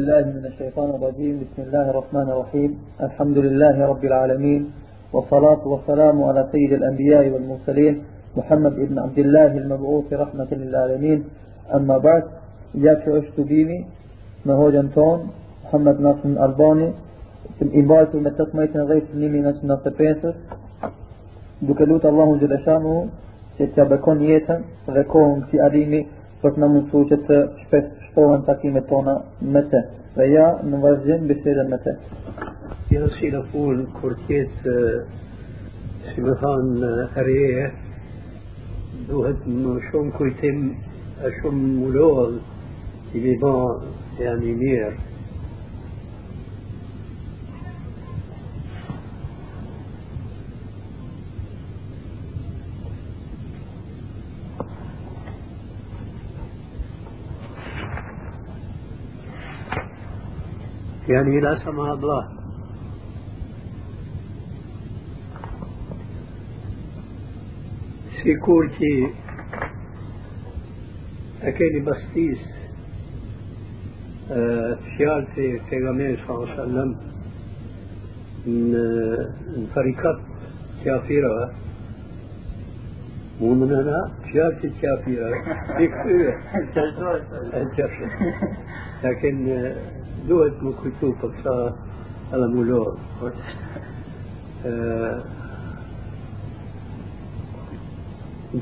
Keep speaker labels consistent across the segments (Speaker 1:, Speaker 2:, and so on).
Speaker 1: الله من الشيطان الرجيم. بسم الله الرحمن الرحيم. الحمد لله رب العالمين. والصلاة والسلام على سيد الأنبياء والمرسلين محمد بن عبد الله المبعوث رحمة للعالمين. أما بعد جاك أشتبيني ما هو جنتون محمد ناصر الألباني. i mbajtur me 18 dhejtë 1995 duke lutë Allahu Gjeleshanu që t'ja bekon jetën dhe kohën kësi adimi për të në mundësu që të shtohen takimet tona me te. Dhe ja në vazhdim bisedën me te.
Speaker 2: Ja si në punë kur tjetë si me thanë herje duhet më shumë kujtim shumë mulodh i mi ba janë i mirë يعني لا سمح الله. في كورتي أكيني بستيس آه، سيارتي في غمير صلى الله عليه وسلم من فريقات كافيرة ومن هنا سيارتي كافيرة بكثير لكن آه، më lorë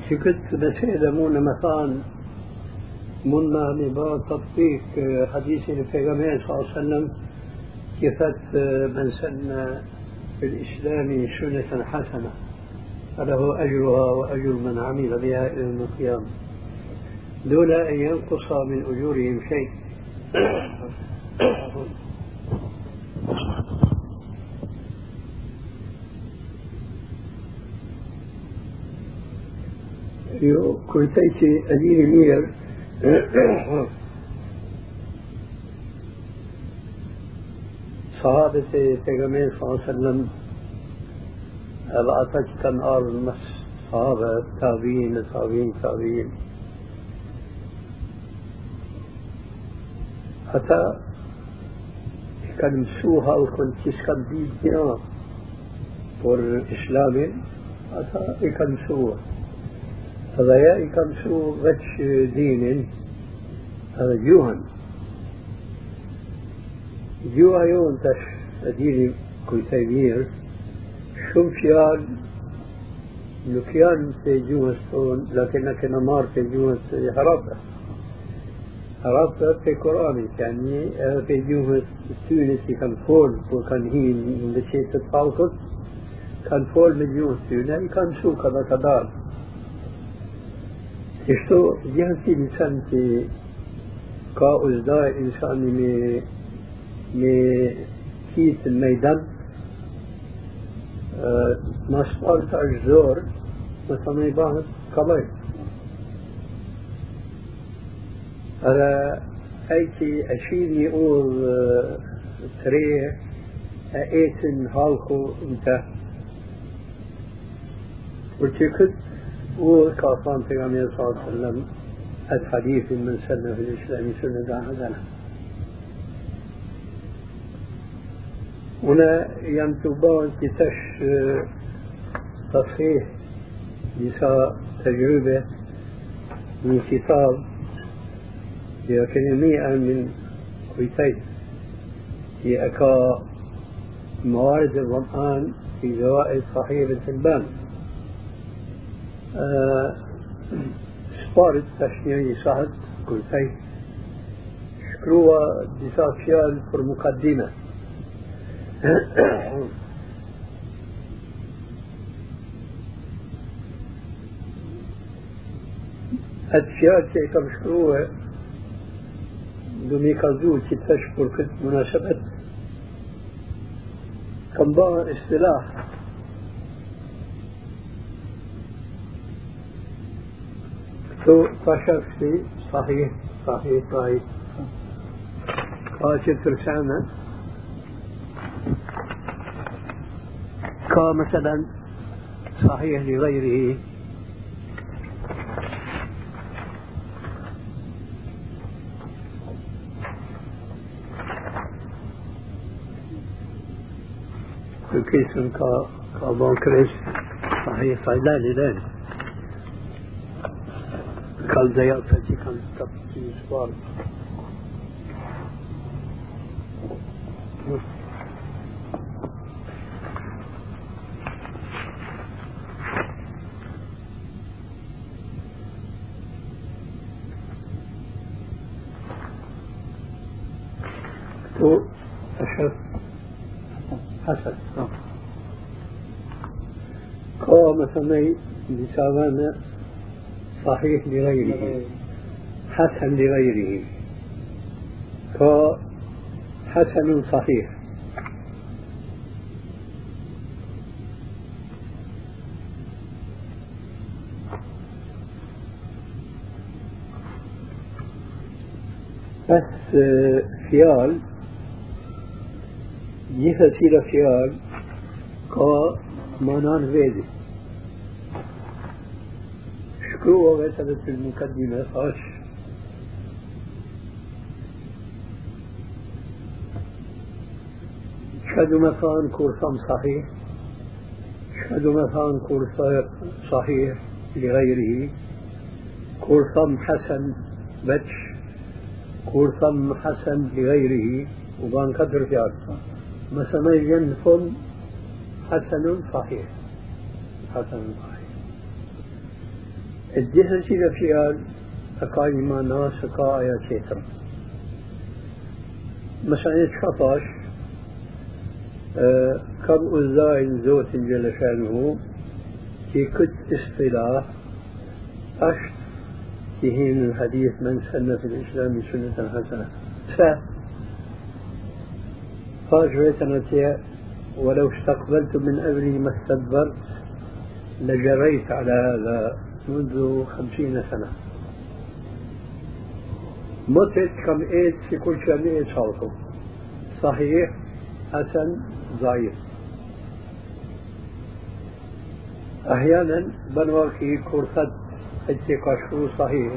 Speaker 2: që këtë mesele mund me thanë mund me një ba تطبيق حديث البيغمبر صلى الله عليه وسلم كيفت من سن في الإسلام سنة حسنة. فله أجرها وأجر من عمل بها إلى القيامة. دون أن ينقص من أجورهم شيء. Io kujtejti e dini mirë sahabët e pejgamberit sallallahu alaihi wasallam edhe ata që kanë ardhur mes sahabe, tabiin, tabiin, tabiin. I kanë mësu halkën që s'kanë ditë një por islamin, ata i kanë mësuar. هذا يا كان شو غتش دين هذا جوهن جوها يون تش ديني كويتايمير شو فيال نكيان في جوها ستون لكن كنا مار في جوها هربة هربة في قرآن يعني في جوها ستونس كان فول وكان هي من الشيء تتفاوض كان فول من جوها ستونس كان شو كما كدار Kështu gjithë si insan që ka uzdaj insani me me kitë në mejdan ma shpar të është zorë më të me i bahët kalaj edhe ai që e shiri një urë të re e etin halku në të për që këtë وكافان في النبي صلى الله عليه وسلم الحديث من سنة في الإسلام سنة حسنة هنا ينتبه تتش تصحيح لسا تجربة من كتاب لكن مئة من قيتين هي أكا موارد الظمآن في جوائز صحيح بن حبان. آه، سبارد تشنيعي صحت قيتين شكروها بساسيال في المقدمة أتشياء كيف مشكروه دو مي كالدو كي تشكر كت مناسبة كم اصطلاح تو تشك في صحيح صحيح صحيح قاشي ترسانة كا مثلا صحيح لغيره كيسن كا كابان كريس. صحيح صيدلي لين كان زي فتي كان تبتي سوار تو أشهد حسن قام سمي بساوانا صحيح لغيره. حسن لغيره. كحسن صحيح. بس فيال جهة إلى فيال كمانان فيدي. شكوه مثلا في المقدمة خاش شهدوا مثلا كورسام صحيح. شهدوا مثلا كورسا صحيح لغيره. كورسام حسن بتش كورسام حسن لغيره. وبان قدر في عرفة مثلا جنف حسن صحيح. حسن صحيح. فيال أكاي ما ناس أكا آيا تشيتر مثلا شخص أه كم أزاين زوت جل شأنه كي كت اصطلاح أشت تهين الحديث من سن في الإسلام سنة حسنة. ف فاجويتنا ولو استقبلت من أمري ما استدبرت لجريت على هذا منذ خمسين سنة. متت كم إيد في كل شيء إيد صوته صحيح حسن ضعيف. أحيانا بنواكي كورثت حتى كشفو صحيح.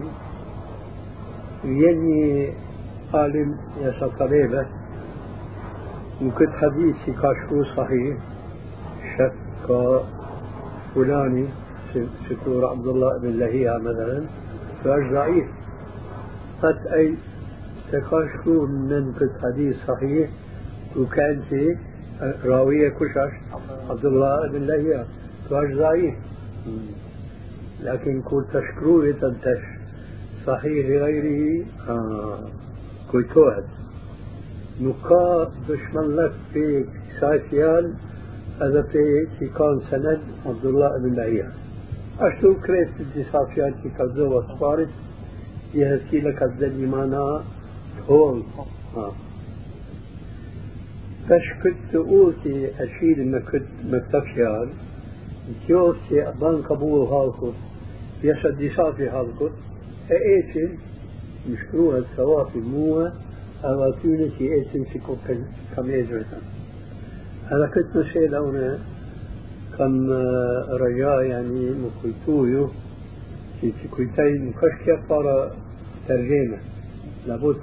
Speaker 2: يني عالم يا قريبة وكنت حديثي كشفو صحيح. شك فلاني. شكور عبد الله بن لهيعة مثلا فاش ضعيف. قد أي تكاشفو من كنت حديث صحيح؟ وكان في راوية كشش عبد الله بن لهيعة. فاش ضعيف. لكن كل تشكروه تنتش. صحيح لغيره؟ آه. كل توهد نقا دشمن لك في سايفيال هذا في كان سند عبد الله بن لهيعة. Ashtu kretë të disa fjallë që ka zova të parit, i hëskile ka të dhe mana hollë. Tash këtë të uti e shiri me, këtë, me këta fjallë, kjo që ban kabul halkut, jesa disa fi halkut, e eqin, më shkruhet sawapi mua, edhe atyne që eqin si ku kam e gjërëtën. Edhe këtë mësela une, كم رجاء يعني مكويتويو في كويتاي مكشكة طار ترجمة. لابد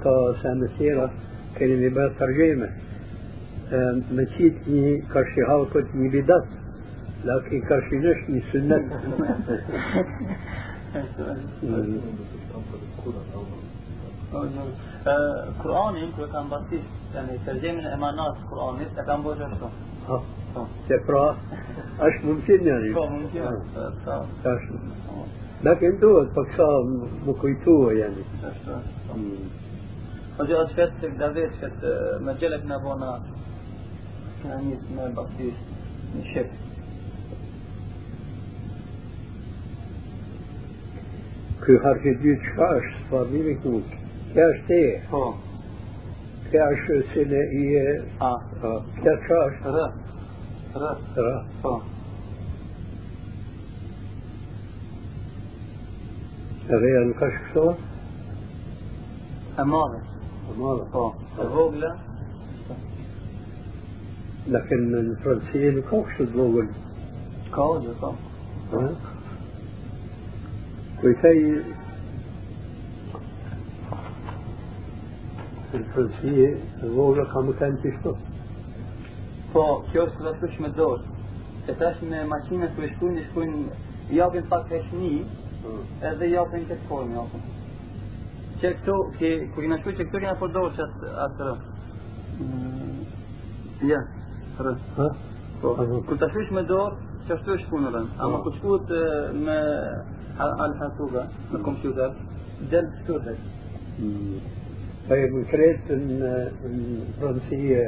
Speaker 2: سامسيرة كلمة بها ترجمة. مشيتني كرشي هاوكتني بدت. لكن كرشي نشني سنة
Speaker 1: قرآن يمكن كان بسيط يعني ترجمة إمانات قرآن لسه كان بوجه
Speaker 2: تقرأ؟ أش ممكن يعني؟
Speaker 1: ممكن.
Speaker 2: لكن دول بقصا مكويتوه يعني.
Speaker 1: وجاءت فت دافيت فت مجلة نابونا يعني اسمه بسيط شف
Speaker 2: Ky harfi dytë çka është? Sfardimi ku? Kja është te.
Speaker 1: Po.
Speaker 2: Kja është e...
Speaker 1: E. E vogla.
Speaker 2: Lakin në Francë nuk ka kështu të vogël.
Speaker 1: Ka o gjë, po.
Speaker 2: ها؟ كويتي الفرنسية كانوا كان تشتو
Speaker 1: Po, kjo është kërësush shme dorë. Se tash me makinën kërë shkujnë, shkujnë, japin pak heshni, hmm. edhe japin këtë formë, japin. Po. Që këto, kërë në shkujnë, që këto kena po përdojë që atë, atë hmm, Ja, rë.
Speaker 2: Ha?
Speaker 1: Po, po. kërë të shkujnë me dorë, që ashtu është punë rënë. Ama kërë shkujnë me al-hasuga, me kompjuter, del
Speaker 2: të shkujnë.
Speaker 1: Për më kretë në rëndësie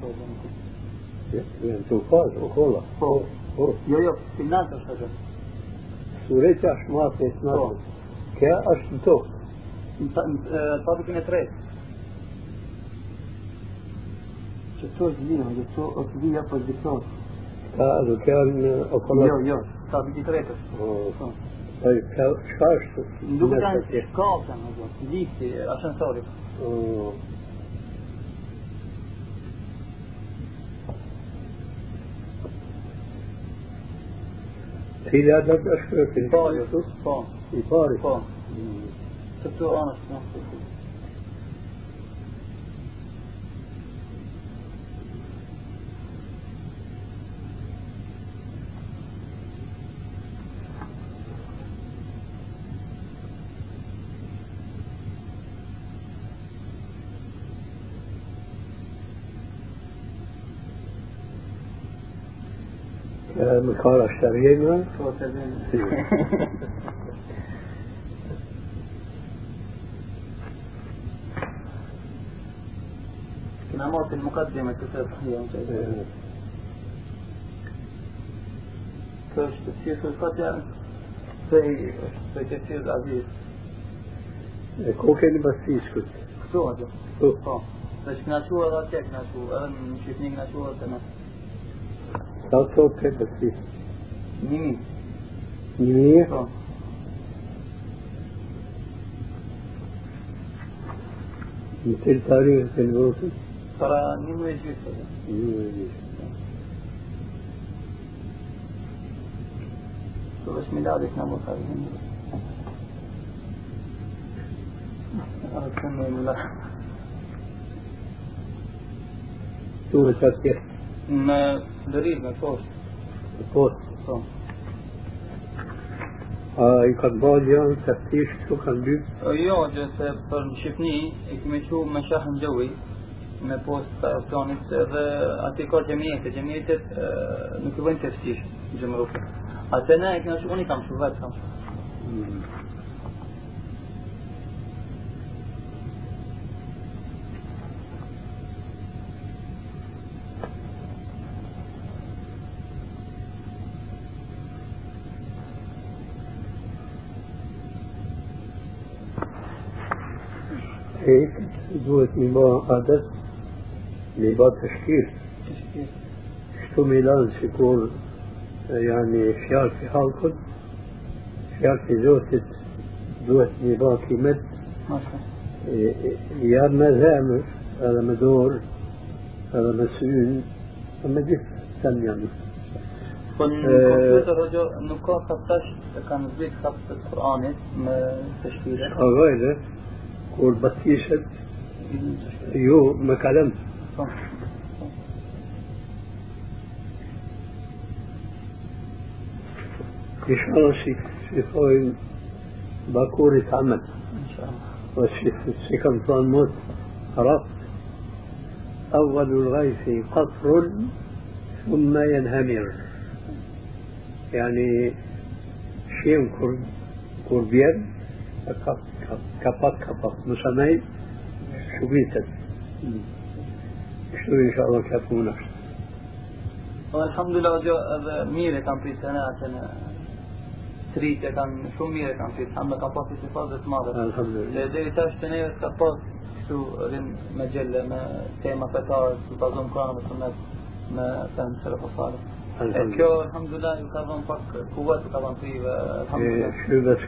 Speaker 1: po, dhe nuk.
Speaker 2: يعني توفاز وكولا
Speaker 1: Po,
Speaker 2: هو
Speaker 1: jo, jo, finalë është atë.
Speaker 2: سوريتي أشماط يسمعوا كيا أشتو
Speaker 1: Në ta- në, e, fabrikën e tretë. Që këto është lina, dhe këto është lina për diktor.
Speaker 2: هذا كان
Speaker 1: jo, fabrikë i tretë është. Po.
Speaker 2: طيب شاش
Speaker 1: Në duke të janë shkallën, lifti, ashensorit.
Speaker 2: في هذا أشكر في
Speaker 1: Po, po,
Speaker 2: في فارس
Speaker 1: po. Që këto anë është, no.
Speaker 2: مكار اشترينا
Speaker 1: Të vjen. كنا موت المقدمة كتاب كاش تفسير الفتح زي تفسير العزيز
Speaker 2: كوكين بس يسكت
Speaker 1: شو هذا؟
Speaker 2: شو؟
Speaker 1: بس كنا شو هذا كيف كنا شو أنا شفني كنا شو هذا
Speaker 2: صوت بس يسكت
Speaker 1: ميمي
Speaker 2: منيح
Speaker 1: آه.
Speaker 2: مثل تاريخ البوسي
Speaker 1: ترى مين ويجي هذا شو بس ميلادك نموت هذه أنا كمل لا.
Speaker 2: سورة فاتحة
Speaker 1: ما دليل ما فوش
Speaker 2: صوت
Speaker 1: آه
Speaker 2: آه يقد باجي تفتيش شو كان بيب
Speaker 1: Jo, gjë se për në Shqipni e kemi qu me shahën gjovi me post të planit edhe aty ka gjemjetet, gjemjetet e, nuk i bëjnë të fësish gjemërufe. Atë ne e kena shu, unë i kam shu vetë kam shu.
Speaker 2: هيك دوت ميبا عدد ميبا تشكيل شتو ميلان شكون يعني فيال في حالكم فيال في زوتت دوت ميبا كيمت
Speaker 1: Masha.
Speaker 2: يا مزامر هذا مدور هذا مسؤول أما جه سن يعني
Speaker 1: zbrit haptë të Kur'anit me të shkire.
Speaker 2: غيره كل بطيشت يو ما كلمت
Speaker 1: Po,
Speaker 2: إن شاء الله شي خوي باكور يتعمل
Speaker 1: insha Allah.
Speaker 2: والشي شي كم طال موت. عرفت أول الغيث قطر ثم ينهمر. يعني شيء كور كوربيان كبات كبات مسمي وبيتا اشتري إن شاء الله
Speaker 1: كفو نفسه والحمد لله جو ميري كان في سنة سنة كان شو ميري كان في؟ الحمد كان في استفادة مالا الحمد لله. إيه، دي تاش تنية كفاز شو رين مجلة
Speaker 2: ما تيمة فتاة بازون كرانة بسنة ما تنم شرف الصالح إيه،
Speaker 1: الحمد
Speaker 2: لله. يكرم فك قوة الحمد إيه، لله.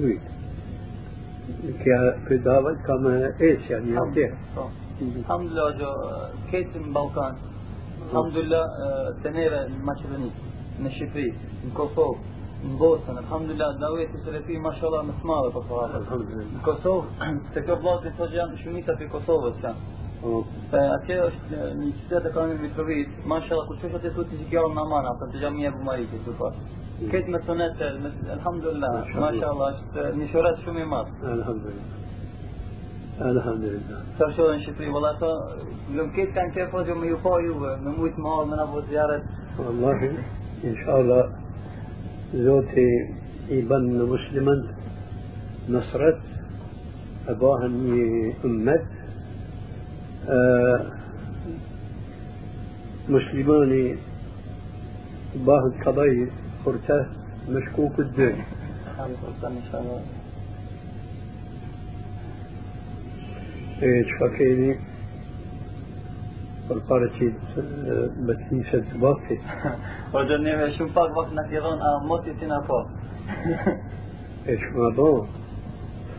Speaker 2: Ujtë. Kja për davet ka me esë janë një atje.
Speaker 1: Po. Alhamdulillah jo këtë në Ballkan. Alhamdulillah të neve në Maqedoni, në Shqipëri, në Kosovë, në Bosnën, alhamdulillah daveti selefi mashallah më të madhe po thonë.
Speaker 2: Alhamdulillah.
Speaker 1: Në Kosovë, se kjo vllazë thotë janë shumica për Kosovës E atje është një qytet e kanë Mitrovit, mashallah kur çështë atë thotë që kjo në Aman, apo të xhamia e Bumarit këtu pas. Këtë me sunet, alhamdulillah, mashallah, është një shorat shumë i madh.
Speaker 2: Alhamdulillah. Alhamdulillah.
Speaker 1: Sa shohën në Shqipëri, valla ato, lëm këtë kanë qenë po me ju po juve, me mujtë madh, me na po zjarret.
Speaker 2: Wallahi, inshallah, zoti i ban në muslimën nësret, e bahën një ummet, muslimani bahën të kabaj kurte me shku këtë
Speaker 1: مسلماني بعض قضايا خرطة مشكوك الدين إيش فاكيني فالبارتي بتنسى الباقي وجنبه شو
Speaker 2: وقت نتيرون آه موتي إيش ما بوه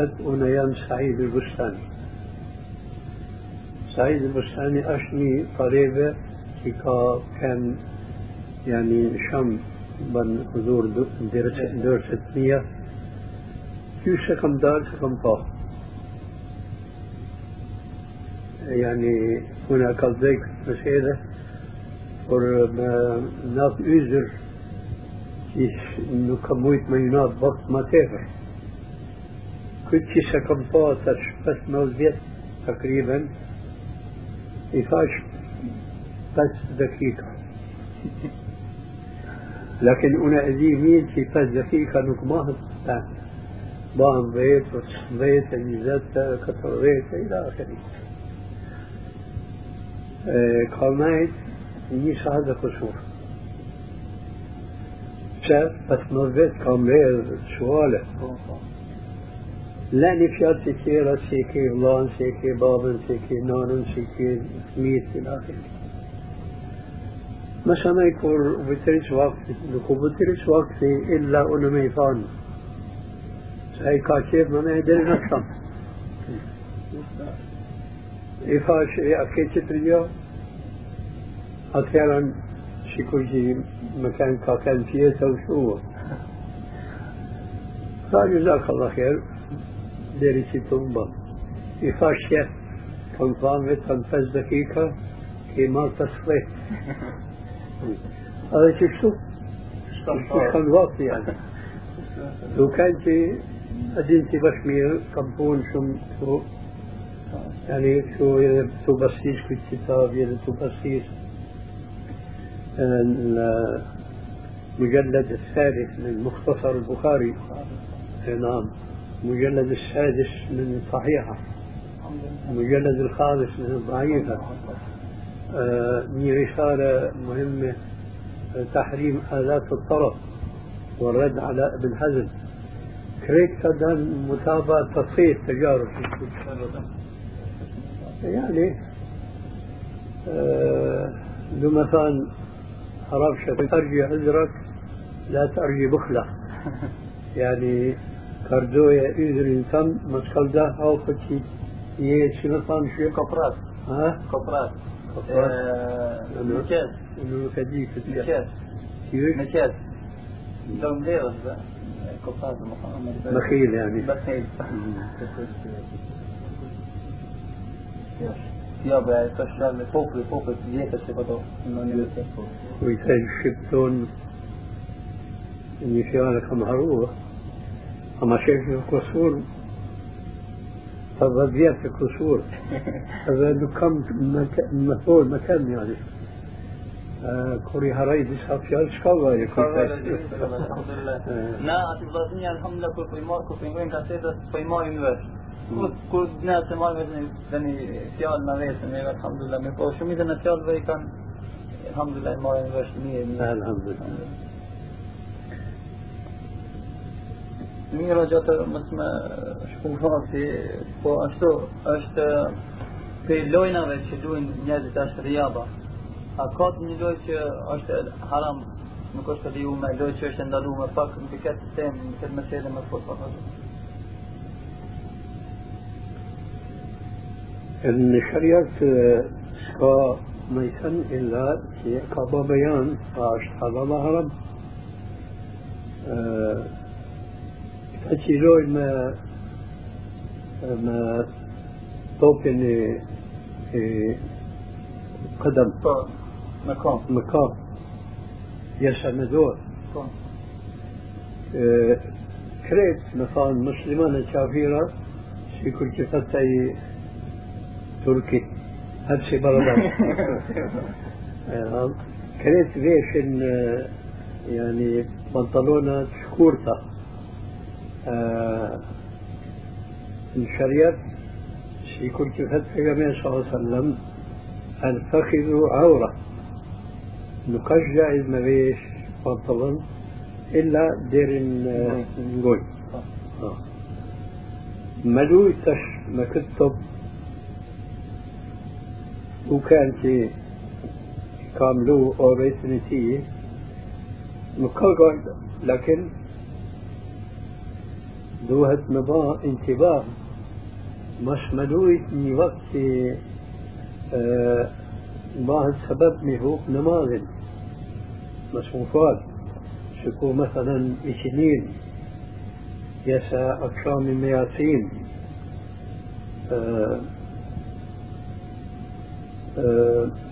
Speaker 2: أنا يام سعيد البستاني. سعيد البستاني أشني قريبة كا كان يعني شام بن حضور درس درس مية كيف كم دار كم طاق يعني هناك ضيق مسألة voor naat uzer is nu kan moeit me naat wacht maar tever. كنت كم فاتش بس موزيت تقريبا. يفاش بس دقيقة. لكن أنا أزيمين في بس دقيقة نك ما هستان بان بيت وصبيت نزلت كتريت إلى آخره kalnajt një shahadë kushur. Që pas më vetë kam lerë shuale. La një fjatë që tjera që i ke vlanë, që i ke babën, që i ke nanën, që i ke fëmijët të lakin. مثلا يكون بتريش وقت نكو بتريش وقت إلا أنا ما يفعل هاي كاشيف ما يدري نفسه يفاش أكيد تريو أحيانا شيكوجي مكان كان فيه توشوه قال جزاك الله خير ديري تنبا يفاش شيخ كان فامت كان فز دقيقة كما تصفي هذا شو شو كان وقت يعني لو كان في أدينتي بشمير كمبون شم يعني شو تبصيش في الكتاب يد تبصيش المجلد الثالث من مختصر البخاري نعم المجلد السادس من صحيحة المجلد الخامس من الضعيفة. من رسالة مهمة تحريم آلات الطرف والرد على ابن حزم. كريت متابعة تصحيح تجارب. يعني آه لو مثلا عرفش ترجي عذرك لا ترجي بخلة. يعني كردوية إذن إنسان مسكال ده أو فتي يه شنو صان شو
Speaker 1: كفرات
Speaker 2: ها
Speaker 1: كفرات
Speaker 2: كفرات
Speaker 1: مكاس
Speaker 2: إنه كديك
Speaker 1: مكاس
Speaker 2: كيف
Speaker 1: مكاس لو مديرس كفرات محمد
Speaker 2: بخيل يعني
Speaker 1: بخيل Ja, bij het als je met popel, popel, die heeft het wat op.
Speaker 2: ويتاج شبتون إني في هذا معروفة أما شيء في القصور زيادة القصور هذا كم مثول مكان يعني haraj disa fjalë, çka vaje
Speaker 1: kur Alhamdulillah. Na aty vllaznia alhamdulillah kur po i marr kur po i ngojnë kasetat, po i marrin vesh. Kur kur ne të marrim vetëm tani fjalë na vetëm, ne alhamdulillah, me po shumë të në fjalëve i kanë alhamdulillah marrin vesh mirë, mirë.
Speaker 2: Alhamdulillah.
Speaker 1: Mirë gjatë mos më shku fasi, po ashtu është pe lojnave që duhen njerëzit ashtë rjaba. A ka të një lojë që është haram, nuk është të liu me lojë që është ndalu me pak në këtë sistem, në këtë mesele me fort atë.
Speaker 2: الشريعة ما يسن إلا كابا بيان عاش حلال حرام تأتي ما ما توبني قدم
Speaker 1: مكان
Speaker 2: مكان يشمدون كريت مثلا مسلمان كافيرة في كل كفتي تركي هبسي بلدان كريت فيش يعني بنطلونة شكورتا الشريعة في كل كفتي صلى الله عليه وسلم الفخذ عورة. نقجع المبيش بنطلون إلا دير نقول. ملو تش مكتب وكان في كاملو أو ريسنتي نقجع لكن دوهت نبا انتباه. مش مدوي وقت ما السبب مهو نماذج مصروفات شكو مثلا اثنين يسا أكثر من مئتين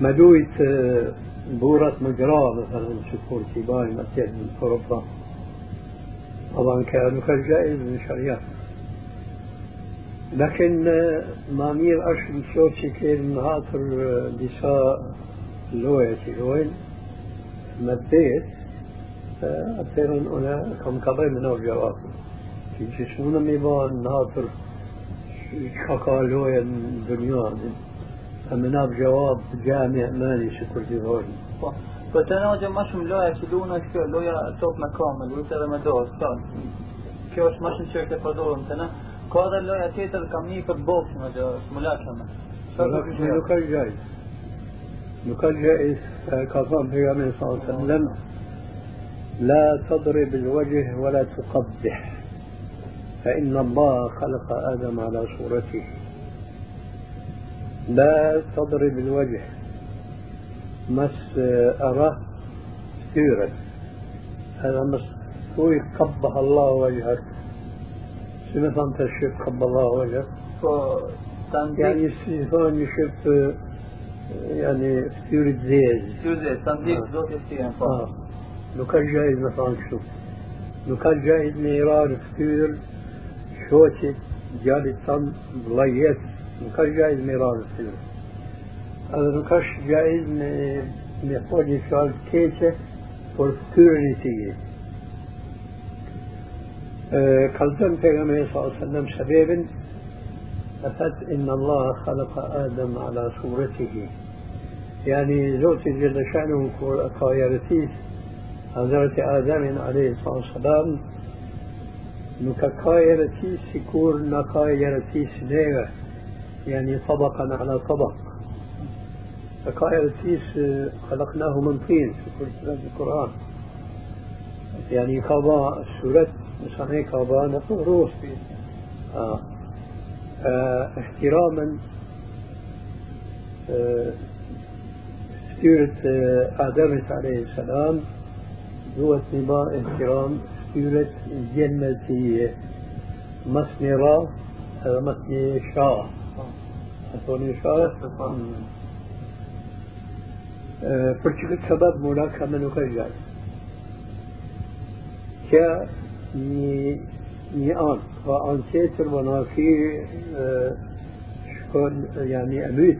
Speaker 2: مدوية بورة مجرى مثلا شكور تيباي مثلا من أوروبا طبعا كانوا كالجائز من شريعة. لكن ما مير أشم شوتشي كان هاتر ديسا لوية لوين مديت أتيرن أنا كم كبير من الجواب في جسمنا ميبان هاتر شكا لوية الدنيا أمنا بجواب جامع مالي شكر ديهوري
Speaker 1: فتناجم مشم لوية كدونا شو لوية توب مكامل ويتر مدور kjo është më shumë çështë e përdorum të në Ka dhe loja tjetër kam një për boks në gjë, mulakshme.
Speaker 2: Nuk ka gjaj. Nuk ka gjaj ka thënë pejgamberi sallallahu alaihi wasallam لا تضرب الوجه ولا تقبح فإن الله خلق آدم على صورته لا تضرب الوجه مس أراه ستيرا هذا مس قبح الله وجهك. شنو فهمت الشيخ قبل الله وجهك؟ يعني شلون يشوف يعني فتور الزيز
Speaker 1: فتور زيت تنظيف زوت يفتيهم
Speaker 2: آه. لو كان جايز مثلا شوف لو كان جايز ميرار فتور شوتي جالي تم بلايات لو كان جايز ميرار فتور هذا لو كان جايز نحطوني شوال كيتة فور نتيجة كالتم في صلى الله عليه وسلم شباب أتت إن الله خلق آدم على صورته يعني زوجي جل شأنه كايرتيس حضرة آدم عليه الصلاة والسلام نكايرتيس يكون نكايرتيس نيغة يعني طبقا على طبق فكايرتيس خلقناه من طين في القرآن يعني قضاء سورة مشان هيك أبانا روح آه. آه. احتراما آه. سيرة آه. آدم عليه السلام هو اتباع احترام سيرة الجنة مثنرة هذا مثني شاة أعطوني إشارة فرشلك شباب ملاكا من غير كا ني آن وآن سيتر وناكي آه، شكون يعني أميت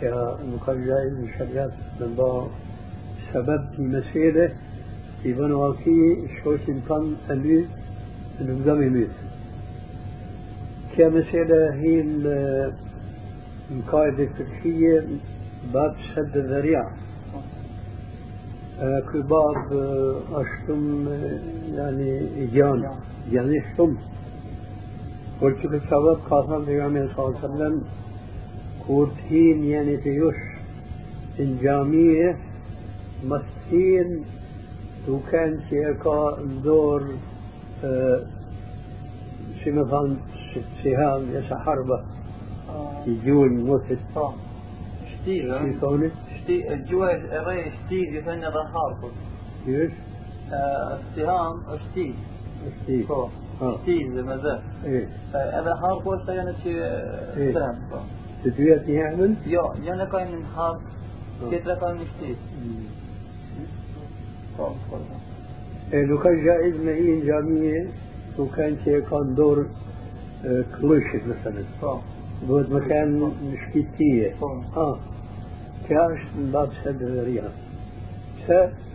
Speaker 2: كا مقرجائل مشريات من با سبب مسيرة في بنواكي شوش انتان أميت من قدام أميت كا مسيرة هي مقاعدة فرشية باب سد الذريعة كل باب أشتم يعني جان. يعني شتم. قلت في السبب قاسم بيغامي صلى الله عليه وسلم كورتين يعني فيوش إن جامية مسكين وكان شيكا دور شي مثلا سهام يسا حربة
Speaker 1: شتيل
Speaker 2: في
Speaker 1: شتيل الجوع غير شتيل يثنى ظهاركم
Speaker 2: إيش؟
Speaker 1: اتهام شتيل
Speaker 2: شتيل
Speaker 1: آه. شتيل زي ما ذا
Speaker 2: إيه.
Speaker 1: هذا هاركو اشتغلت شي سهم
Speaker 2: تدوية يعمل؟
Speaker 1: يا يعني كاين من هارك كترة كاين من
Speaker 2: إيه لو كان جائز معين جامية لو كان شيء كان دور كلوشة مثلا. بود مكان مشكيتية آه. كاش من باب سد الرياض س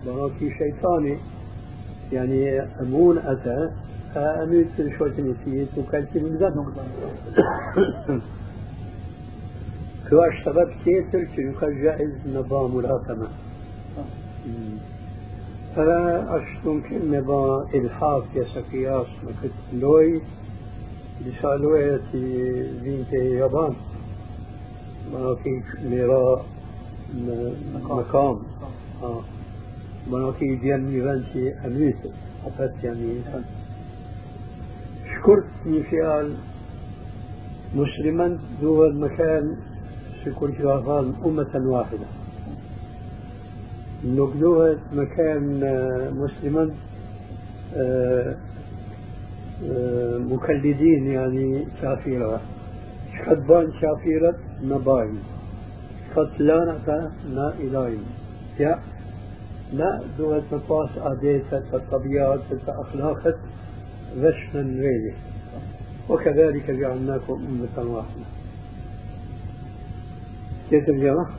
Speaker 2: بنوكي شيطاني. يعني أمون أتى أميت شوية نسيت وكانت ذات كواش سبب كيتر كي جائز نبا ملاكمة فلا أشتم نبا إلحاق يا سكياس مكت لوي. بسالوية بنت يابان. ما في ميراء مقام آه. ما في ديان ميفانتي أميت أفت يعني شكرت نفيال مسلما دول مكان سيكون شغافان أمة واحدة. نقلوها مكان مسلما آه مكلدين يعني شافيرة. شخدبان شافيرة نباي قتلانة نا إلاين يا لا دوت مقاس عادية الطبيعات أخلاقات غشنا غيره وكذلك جعلناكم أمة واحدة كيف الجماعة؟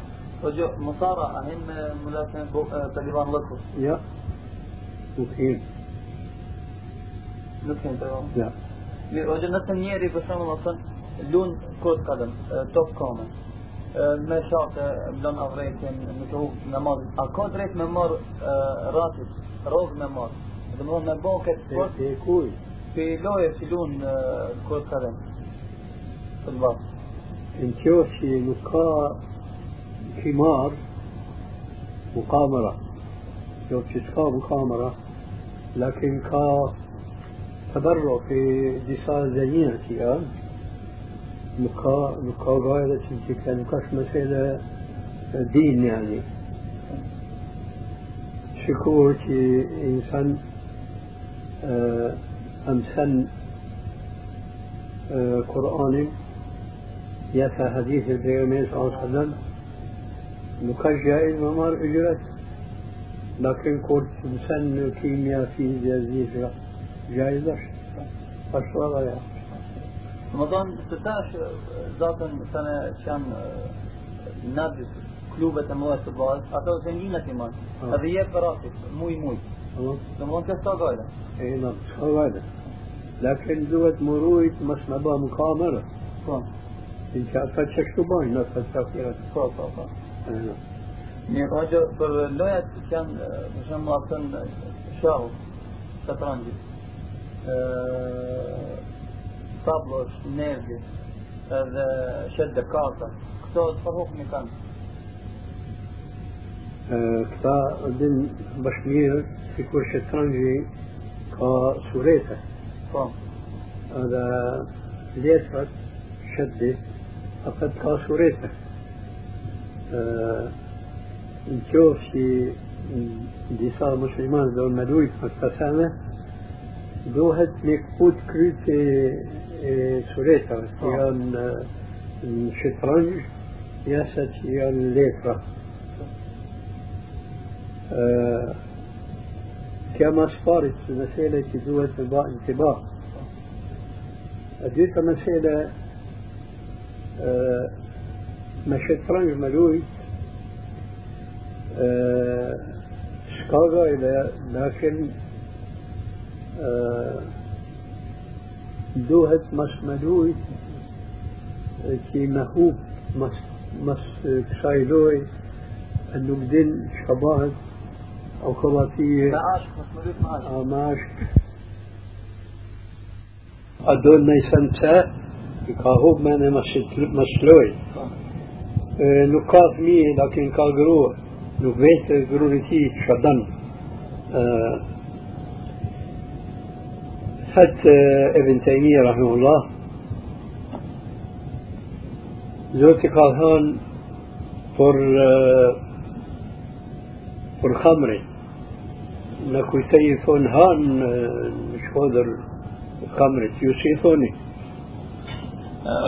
Speaker 1: وجو مصارعة هم ملاكمة طالبان لكم
Speaker 2: يا
Speaker 1: janë të
Speaker 2: Ja.
Speaker 1: Mirë, ose nëse njeri për shembull thon lun kod kadëm, top kome. Me shate, lën avretin, me të hukë namaz. A ka drejt me marë ratit, rogë me marë. Dhe më me bo këtë sport,
Speaker 2: Te kuj.
Speaker 1: pe loje që lun kod kadëm. Të të basë.
Speaker 2: إن كيوشي نقا حمار مقامرة كيوشي تقا مقامرة لكن كا تبرع في دفاع نقا نقا غاية كان نقاش مسألة دين يعني شكور كي إنسان أمسن آه، قرآن يفا حديث البيغمبر صلى الله عليه وسلم نقاش جائز ممار أجرت. لكن كنت مسن كيمياء في جائزة
Speaker 1: thonë, të tash, zatën të në që janë nadis, klubet e mëdha të bazë, ato të ngjina ti mos.
Speaker 2: Ah.
Speaker 1: Edhe jep ratit, muj muj.
Speaker 2: تمام
Speaker 1: Do të thonë të sta gajle.
Speaker 2: اي نعم هذا لكن دوت مرويت مش نبا مقامرة
Speaker 1: Po,
Speaker 2: إن شاء فتشك تباين لا فتشك
Speaker 1: po, po, po. Mirë, hoqë, për lojat që janë, eh, për atë në shahu, shatrangjit, eh, tablosh, nervi, edhe shedë karta, këto të hukmi kanë.
Speaker 2: كتا دين بشمير في كل شطرنجي كسوريته
Speaker 1: Po,
Speaker 2: هذا ليتفت شدة فقد كسوريته نشوف شي disa muslimanë do me lujt për këtë sene, duhet që
Speaker 1: Po.
Speaker 2: janë الشطرنج ياسة هي الليترة آه كما صارت المسألة ذوات انتباه أديت مسألة آه ما شطرنج ملوي آه شكاغا لكن آه دوهت مش ملوي كي مهوب مس مس كسايلوي انه بدين شباهت أو خلاصية
Speaker 1: معاش مش معاش.
Speaker 2: آه معاش. ادون نيسان بسا كاهوب مانا مسلوي nuk ka fëmijë, lakin ka grua. Nuk vetë gruri ti shkadan. حتى ابن تيمية رحمه الله. زوجتي قال هون فور فور خمري. نكو يتيفون هان مش قدر خمرة يوسيفوني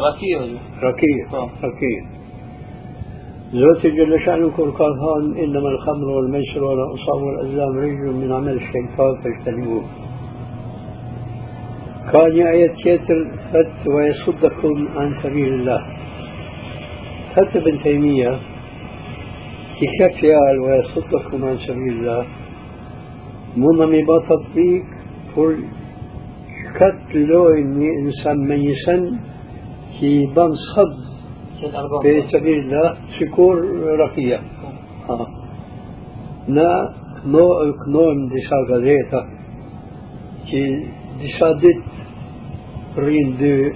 Speaker 1: ركية.
Speaker 2: ركية. ركية. زوجتي جل شأنه قال هان إنما الخمر والميسر والأنصاب والأزلام رجل من عمل الشيطان فاجتنبوه. كان آية كتر فت ويصدكم عن سبيل الله. حتى ابن تيمية تكفيال ويصدكم عن سبيل الله. منظمي تطبيق كل كت لوين إنسان ميسن كي بان صد في سبيل الله شكور رقية. آه. نا نو كنوم دي شاغازيتا كي disa ditë رين دو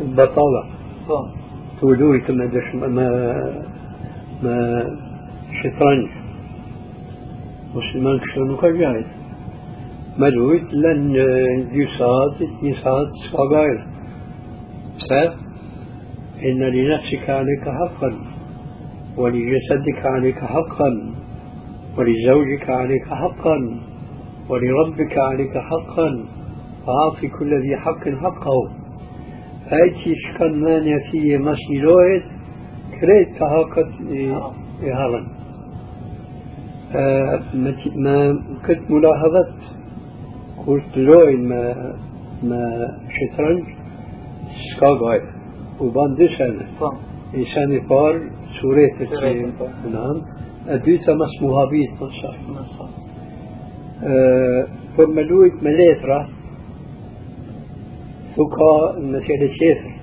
Speaker 2: بطالة تولوري كما دش ما ما, ما شطرنج. مسلمان كشنو كجاي ما دويت لن دي ساعات دي ساعات سواغير سر إن لنفسك عليك حقا ولجسدك عليك حقا ولزوجك عليك حقا, ولربك عليك حقا. فأعطي كل ذي حق حقه. هايتي شكن مانيا في مسيلويت كريت تهاقت إهارا آه ما كنت ملاحظة قلت لوين ما ما شطرنج سكاغاي وبان دي سنة إنسان فار سورة نعم. أديتا مس مهابيت نصر آه فقهاء مسألة كيفر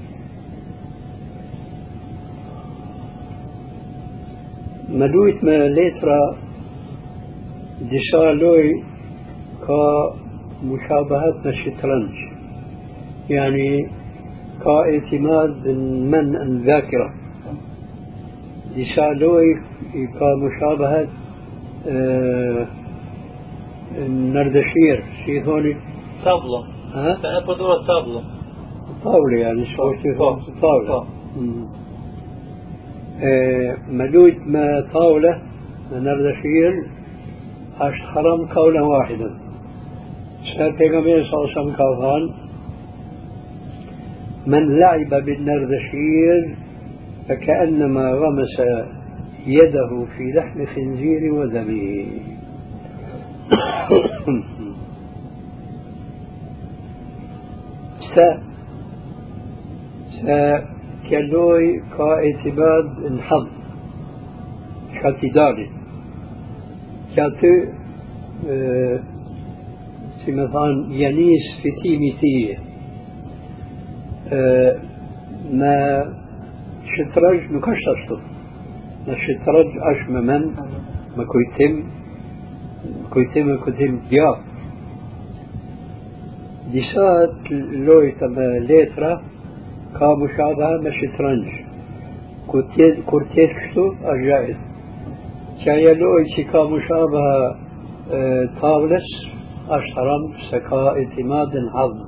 Speaker 2: ملويت ما ليترا دشالوي كا مشابهة الشطرنج يعني كاعتماد من الذاكرة دشالوي كمشابهة آه النردشير شي هوني
Speaker 1: فأبدو الطاولة.
Speaker 2: طاولة يعني شو طاولة. ملوت ما طاولة من الرشير أش حرم قولا واحدا. سأل پیغمبر صلى الله عليه وسلم قال من لعب بالنردشير فكأنما غمس يده في لحم خنزير ودمه. ت ت كلوي كاعتماد الحظ كاتيداري كاتو آه، سيمثان ينيس في تيميتية. آه، ما شترج نكشت أشتر ما شترج أشممن ما كويتم كويتم كويتم ديار disa lojta me letra ka mushabaha me shitranj kur tjetë kështu është gjajt që aja loj që ka mushabaha tavles është haram se ka itimadin hadh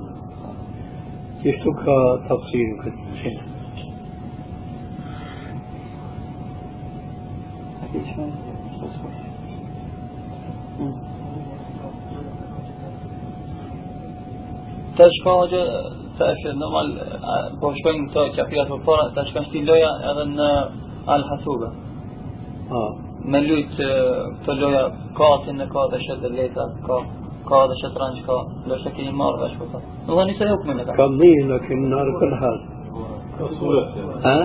Speaker 2: ka
Speaker 1: tash normal po shkojnë këto qafira për para, tash kanë shti loja edhe në Al Hasuba.
Speaker 2: آه
Speaker 1: Me lut këto loja katin në ka të shetë leta, ka ka dhe shetranj ka, do shtë keni marrë vesh për ta. Nuk dhe njëse hukmin e ka.
Speaker 2: كمي لكن على كل حال
Speaker 3: كصورة
Speaker 2: ها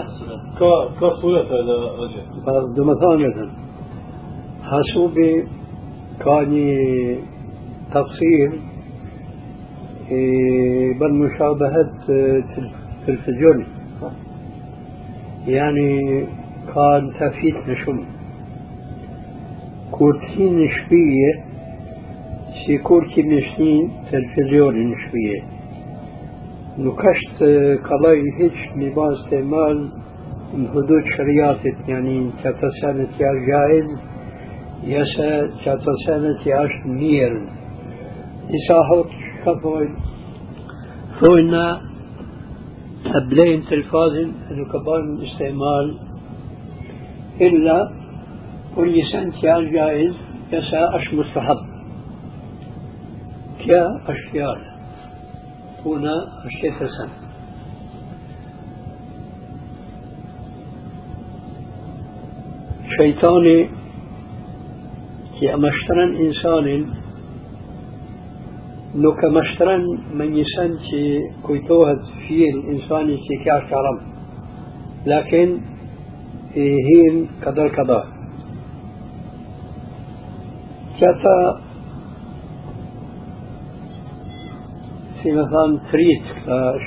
Speaker 3: كصورة إلى رجل
Speaker 2: دمثانية حاسوبي كان تفصيل إيه، بالمشابهة تل- تلفزيوني يعني كان تفيت نشم كورتين شوية سي كورتي مشتين تلفزيون شوية نكشت قضايا هيك نباز استعمال من حدود شريعتك يعني كتسانة يا جائز يسا كتسانة يا مير إساحوت كفوي فوينا أبلين تلفازن إنه كبان استعمال. إلا كل سنة يا جائز يسا أش مستحب. كيا أشياء هنا أشياء سنة شيطاني كي أمشترن إنسان نو كمشترن من يسن كي كويتوهد فيه الإنسان كي كاش كرم لكن هين قدر قدر. كتا في مثلا تريت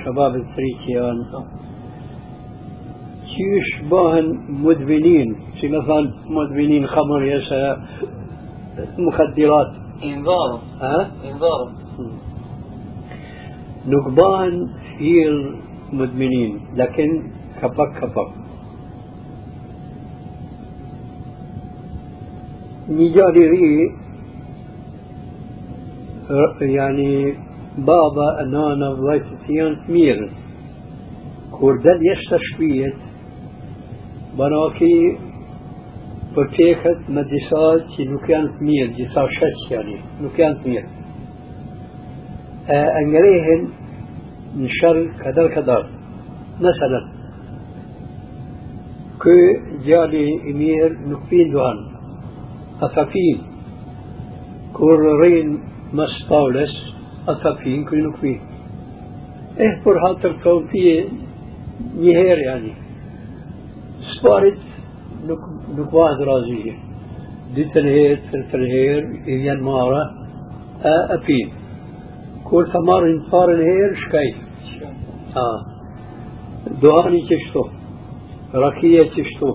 Speaker 2: شباب التريت يعني كيش باهن مدمنين في مثلا مدمنين خمر يسا مخدرات.
Speaker 1: Invarë,
Speaker 2: ها؟
Speaker 1: Invarë.
Speaker 2: نقبان في المدمنين لكن كبك كبك نجاري ري يعني بابا أنانا ضيفتيان مير كوردل يستشفيت بناكي përpjekët me disa që nuk janë të mirë, disa sheq yani, nuk janë të mirë. E, e ngrehin në shërë kadar kadar. Mesela, kë gjali i mirë آه، أنجريهن من شر كدر كدر مثلا كي جالي إمير نكفين دوان أفافين كوررين مس باولس أفافين كي نكفين. إيه بر هاتر كوفية نهير يعني. سوارت نك نكواز رازية. دي تنهير تنهير إذن مارا آه، أفين. كل فمار انفار هير شكاي آه. دهاني تشتو. ركية تشتو.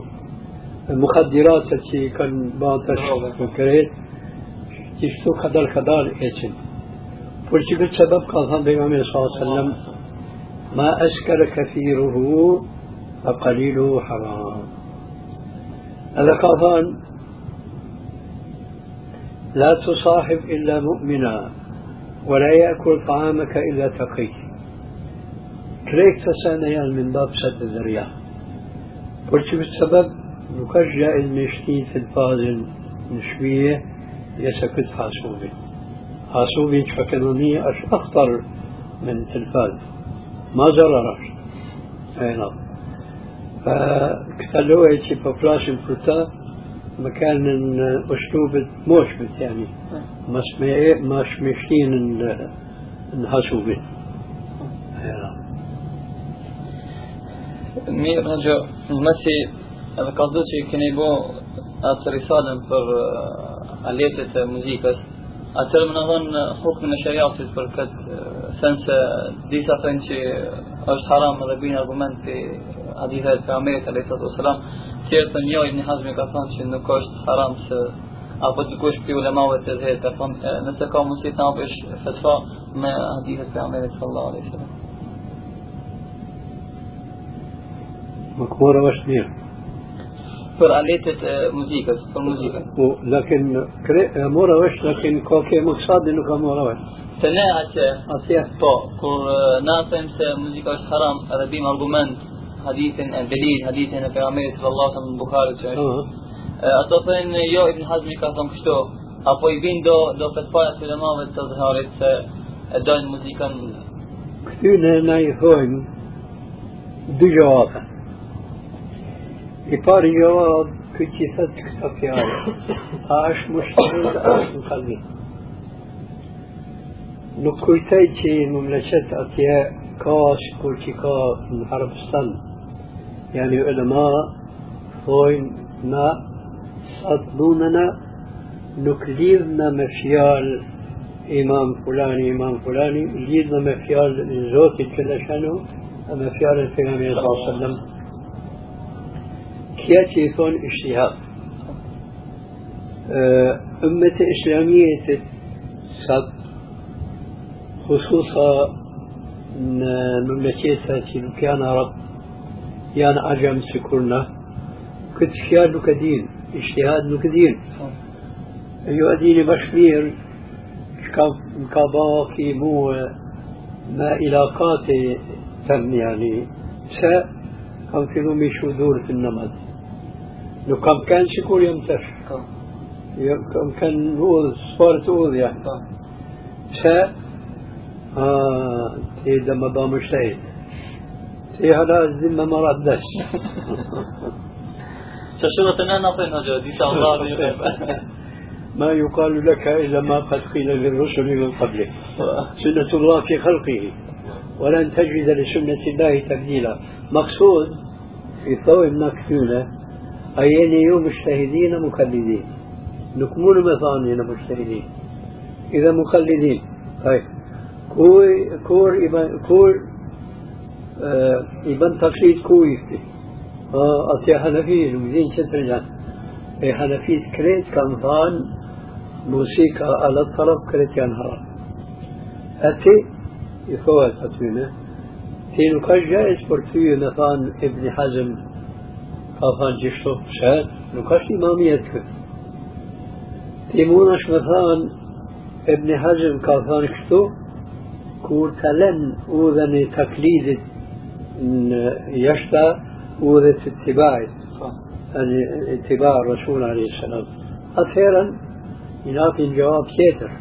Speaker 2: المخدرات التي كان باطش وكريت تشتو خدال خدال ايتن فلتك السبب قال صلى الله عليه وسلم. ما أسكر كثيره فقليله حرام. هذا قال لا تصاحب إلا مؤمنا. ولا يأكل طعامك إلا تقي. كريك تسانيان من باب سد الذريعة. قلت بالسبب نكجع المشتين في الفاضل نشوية يسكت حاسوبي. حاسوبي فكانونية أش أخطر من تلفاز ما ضررش أي نعم. فكتلوه شي بفلاش الفلتا مكان أسلوب موشبت يعني. مش مش مشتين
Speaker 1: نحسوا به. مي رجع مسي القصدوشي كان يبو اترسالا فر اليتة آه، موزيكا اتر من هون خوف من الشريعة تذكر كت سنسة ديسا فنشي اش حرام مذبين ارغمان في حديثة في عمية عليه الصلاة والسلام. Tjerë të njoj një hazmi ka thonë që nuk është haram se apo të kush për ulemave të zhetë ka thonë e, nëse ka mundësi të apësh fetfa me hadithet për Amerit sallallahu alaihi wasallam.
Speaker 2: مكبورة وشمير
Speaker 1: Për aletet e muzikës, për muzikën.
Speaker 2: لكن كري- مورا وش لكن كوكي مقصاد انه كان مورا وش
Speaker 1: Se ne aqe,
Speaker 2: أصيح
Speaker 1: po, kur e, na them se muzika është haram, edhe bim argument hadithin e delil, hadithin e pejgamberit sallallahu alaihi wasallam në Buhari që është. E, Ato thënë jo Ibn Hazmi ka thënë kështu, apo i bin do do fetfaja të ulemave të zharit se e dojnë muzikën
Speaker 2: këtyne na i thojmë dy gjawabe. I pari gjawab këtë që thëtë këta fjallë, a është mushtërin dhe a është në kalmi. Nuk kujtaj që më mleqet atje ka sikur që ka në Arabistan. يعني العلماء هون ما أطلوننا نكليرنا مفيال إمام فلاني إمام فلاني ليرنا مفيال زوت جل شانو مفيال في النبي صلى الله عليه وسلم. كياتي هون اجتهاد. أه، أمة إسلامية سب خصوصا من مملكة كان رب كان عجم سكرنا كنت فيها نكدين اجتهاد نكدين يؤديني بشمير كباقي مو ما علاقات تم يعني س كان في نومي شو دورة النمط لو كم كان شكور يمتش كم كان هو صارت هو يعني س آه تي دم تي هلا الذمة مرات دس
Speaker 1: ششرة نعطينا جاد إن شاء الله.
Speaker 2: ما يقال لك إلا ما قد قيل للرسل من قبلك سنة الله في خلقه. ولن تجد لسنة الله تبديلا. مقصود في ضوء مكتونة أيني يوم مجتهدين مقلدين نكمل مثانين مجتهدين. إذا مقلدين طيب. كور كور إبن كور آه إبن تقليد كويفتي آه أتي حنفي زين شترجان إيه حنفي كريت كان فان موسيقى على الطلب كريت كان حرام أتي يفوت أتونا تين كاش جائز برتوي نفان ابن حزم كافان جشتو شاد. نكاش إماميتك تيمونش مثلا ابن حزم كافان كشتو كور تلن أوذن تقليد يشتا أوذة اتباع يعني اتباع الرسول عليه السلام. أخيرا ينافي الجواب كيتر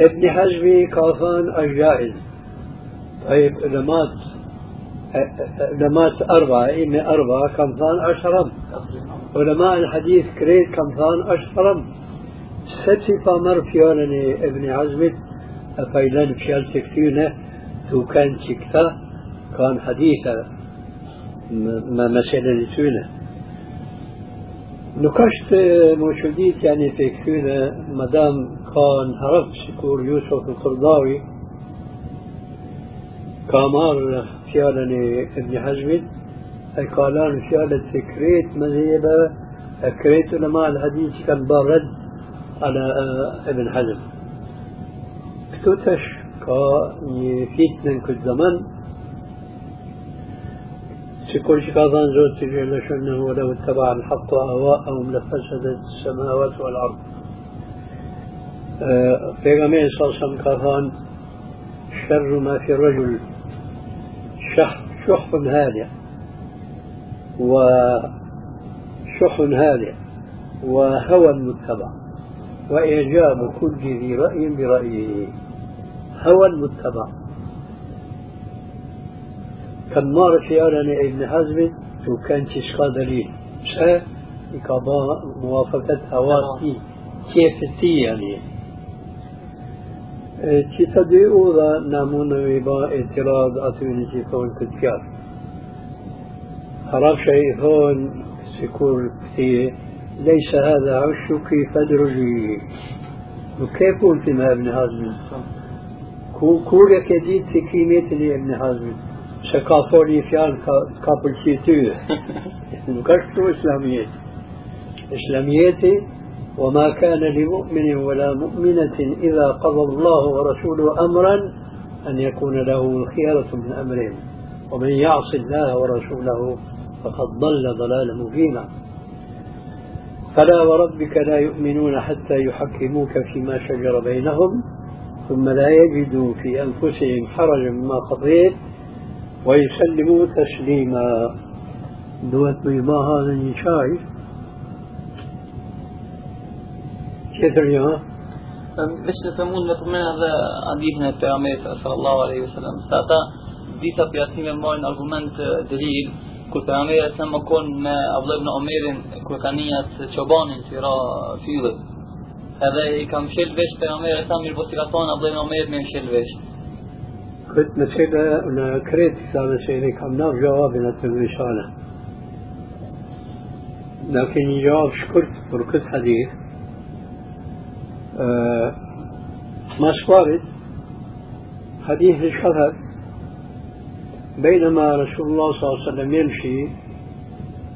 Speaker 2: ابن حزمي كافان الجائز. طيب لمات لمات أربعة إما أربعة كمثان أشرم علماء الحديث كريت كمثان أشرم ستي فامر فيولني ابن عزمت أفايلان فيال تكتينة تو كان تكتا. كان حديثا ما مسألة تونه نكشت موجوديت يعني في كتينة مدام كان هرب سكور يوسف القرضاوي كامار فيالني ابن حزم أي قالان فيالة كريت مذيبة كريت علماء الحديث كان بارد على ابن حزم كتوتش كا يفيتنا كل سكل شكاظان زوت جل شأنه ولو اتبع الحق أهواءهم لفسدت السماوات والأرض. پیغمبر صلى الله عليه وسلم كان شر ما في الرجل. شح شح هادئ. وشح هادئ. وهوى متبع. وإعجاب كل ذي رأي برأيه. هوى متبع. كان مار في أرن ابن حزم وكان تشقى دليل شا إكابا موافقة هواتي كيف تي يعني që të dy udha na mund në i ba e tirad atyri që i thonë këtë fjarë. Harafsha i thonë, si kur këtije, ليس هذا عشك فادرجي وكيف قلت ما ابن حزم كورك يديد في كيمية ابن حزم شكافوري فيان كابل شيتو نكشتو إسلامية إسلاميتي وما كان لمؤمن ولا مؤمنة إذا قضى الله ورسوله أمرا أن يكون له الخيرة من أمرهم ومن يعص الله ورسوله فقد ضل ضلالا مبينا فلا وربك لا يؤمنون حتى يحكموك فيما شجر بينهم ثم لا يجدوا في أنفسهم حرجا مما قضيت ويسلموا تسليما. دوت بيضاء هذا النشاي كثر يا؟
Speaker 1: مش تسمون مطمئن هذا عديد من التعامات صلى الله عليه وسلم. ساتا ديتا بياتين من أرغمنت دليل. كل تعامات سما كون ما عبد ابن عمير كل كانية شبان في را فيه هذا كم شلوش تعامات سامي البوسيقاتون عبد ابن عمير من شلوش
Speaker 2: كنت مسألة أنا كريت مسألة كم ناف جوابنا الرسالة لكن جواب شكرت بركت حديث آه ما صارت حديث الشفق بينما رسول الله صلى الله عليه وسلم يمشي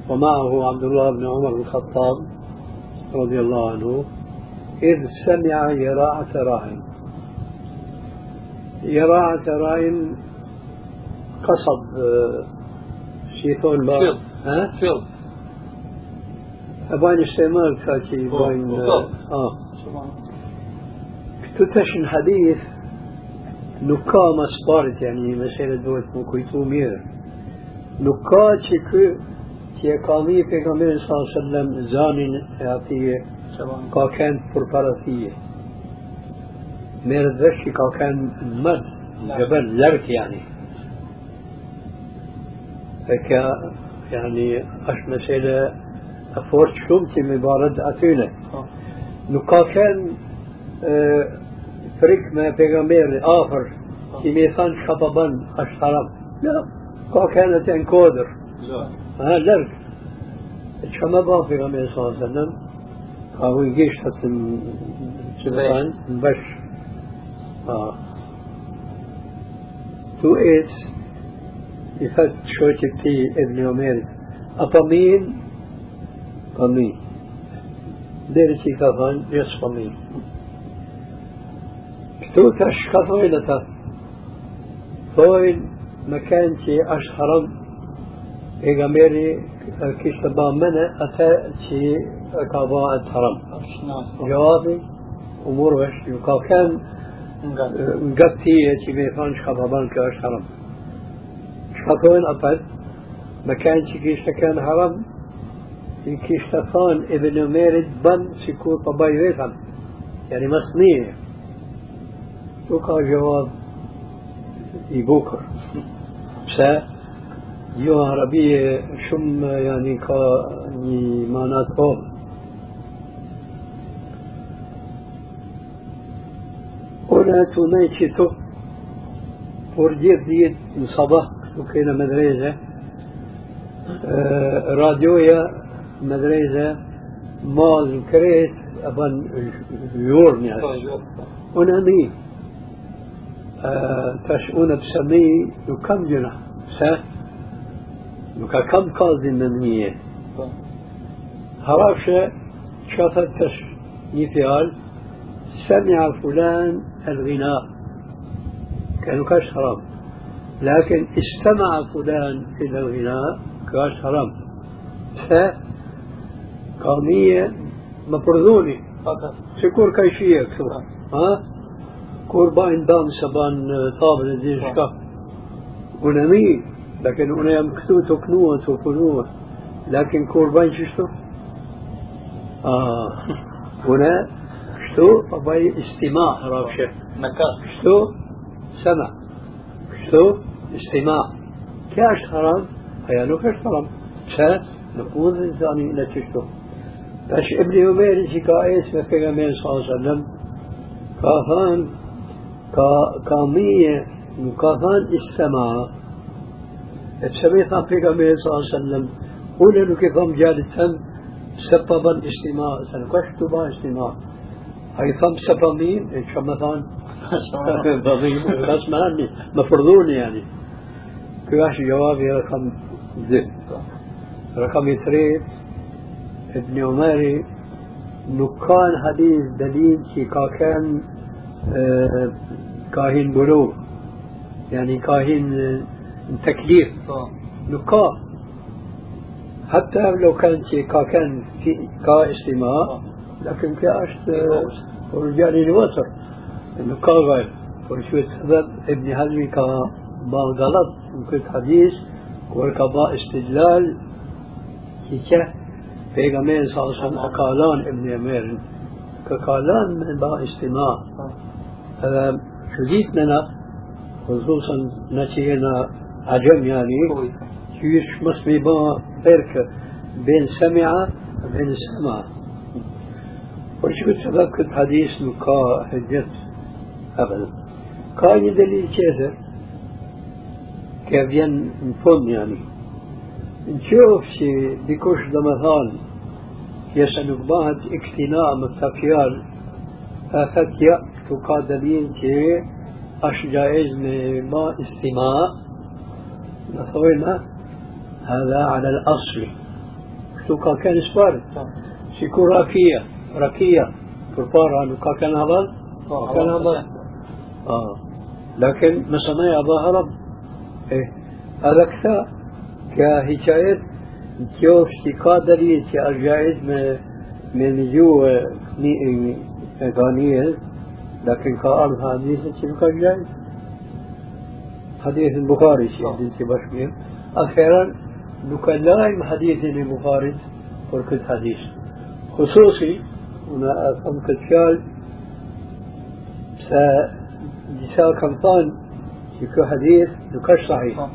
Speaker 2: ومعه عبد الله بن عمر بن الخطاب رضي الله عنه إذ سمع يراعة راع يراعة راع قصب آه، شيطان
Speaker 1: با.
Speaker 2: ها؟
Speaker 1: فيض.
Speaker 2: أبان استعمال كاكي بين
Speaker 1: بالضبط.
Speaker 2: آه تتشن حديث نكا مسبارت يعني مسألة دوت مكويتو مير نكا تشكو تي كامي پیغمبر صلى الله عليه وسلم زانين اعطيه kanë për vesh që ka kanë mad جبل لرك يعني. هكا يعني اش مسألة أفورت شومتي مبارد أتينا نكا كان آه، فريق ما بيغامبر آخر كي ميثان شبابان أش حرام لا كا كانت انكودر
Speaker 3: لا.
Speaker 2: ها لرك كما بان بيغامبر صلى الله عليه وسلم هو يجيش حتى سبحان بش. تو إيش يفت شوكتي ابن عمر أطمين طمين ديرتي كفان يس طمين كتو تش كفويلة فويل مكانتي أشهرم پیغمبری کشت با من اتا چی کابا الحرم جوابي امور وش يقال كان قبتي تي ميفان شخبابان كاش حرم شخبون أبد مكان تي كان حرم كيشتفان ابن ميرد بن سكو طباي ويفهم يعني مصنيع وقال جواب يبوكر بس جو عربية شم يعني كا ني معنات أو هنا تو ورجيت ديت صباح وكينا مدرسة آه راديويا مدرسة مال كريت. أبان يورن يعني. هنا ني آه تشؤون بسمي وكم جنة؟ سه نوكا كم قاضي من مية؟ هرافشة شافت تش يفعل سمع فلان الغناء كانوا كاش حرام. لكن استمع فلان إلى الغناء كاش حرام. س قومية مفرضوني شكور كيشية كسور ها؟ كوربان دام سبان طابل ديشكا ونمي لكن أنا يمكتو تكنوه تكنوه لكن كوربان ششتو؟ آه. هنا شتو؟ أبي استماع رابشة
Speaker 1: مكان.
Speaker 2: شتو؟ سمع. شتو؟ استماع كاش حرام؟ هيا نو كاش حرام. شا نقول إنساني لا تشتو باش ابن عمر شكاية في پیغمبر صلى الله عليه وسلم. كافان كا كامية كافان استماع سمعت پیغمبر صلى الله عليه وسلم. قول له كم جالسا سببا استماع سنكشت با استماع هاي ثم سببين إيش مثلا بس معني مفرضون يعني كواش جوابي رقم ذ رقم ثري ابن عمر نكان حديث دليل كي كان آه كاهن بلوغ يعني كاهن تكليف نكاح حتى لو كان كا كان كا استماع لكن كاشت ورجال الوتر. نكاح غير ورشوة سبب ابن كا با غلط ممكن حديث وركبا استدلال. كي كه پیغمبر صلی الله علیه و سلم اقالان ابن امیر كقالان من بقى استماع شديد لنا خصوصا نتينا عجم يعني. كيش مصمي با فرق بين سمع وبين سمع. وش كنت سبب كنت حديث نكا حجت أبدا. كان دليل كذا كيف ين نفهم يعني. نشوف شي بكوش دمثان يسألك بعد اقتناع متفيال أخذ يأتو قادلين كي أش جائز ما استماع. نقولنا هذا على الأصل. شو كان سبارت شكو راكية راكية فرفارة نكا كان هذا؟ كان هذا. آه. لكن مثلا يا ظهر إيه. كهشاية كيوف شكا دليل كالجائز من من جو غانية لكن قال حديث شبكة جائز حديث البخاري شيء دين بشمير أخيرا نكلايم حديث البخاري فركت حديث خصوصي هنا أفهم كتشال سا جسال كمطان يكو حديث نكش صحيح.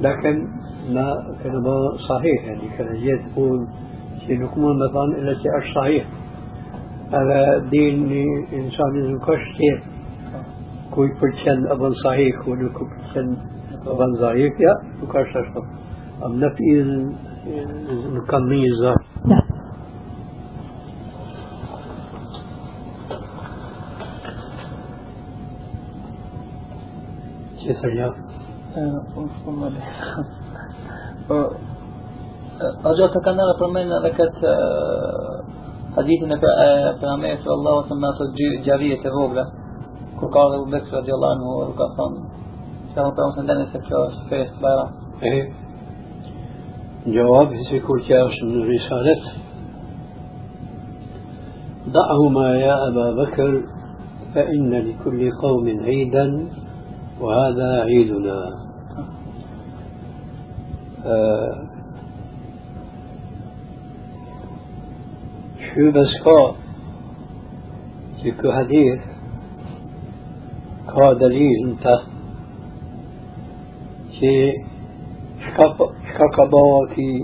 Speaker 2: لكن ما كان ما صحيح يعني كان جيد تقول شيء نكمل مثلا إلا شيء صحيح. هذا دين إنسان نكش كيف كوي برشن أبن صحيح كوي برشن أبن ضعيف يا نكش أشطب أم نفي نكميز كيف يا
Speaker 1: أرجو تكنا لبرمين لكت حديثنا في عمية صلى الله عليه وسلم جارية أبو بكر رضي الله عنه وقال كما قال مثلا لنا سكر فيست بيرا
Speaker 2: إيه. جواب سيكون كاش من الرسالة دعهما يا أبا بكر فإن لكل قوم عيدا. وهذا عيدنا. آه شو بس كا يكو حديث. كا دليل انت. شي شكا كباكي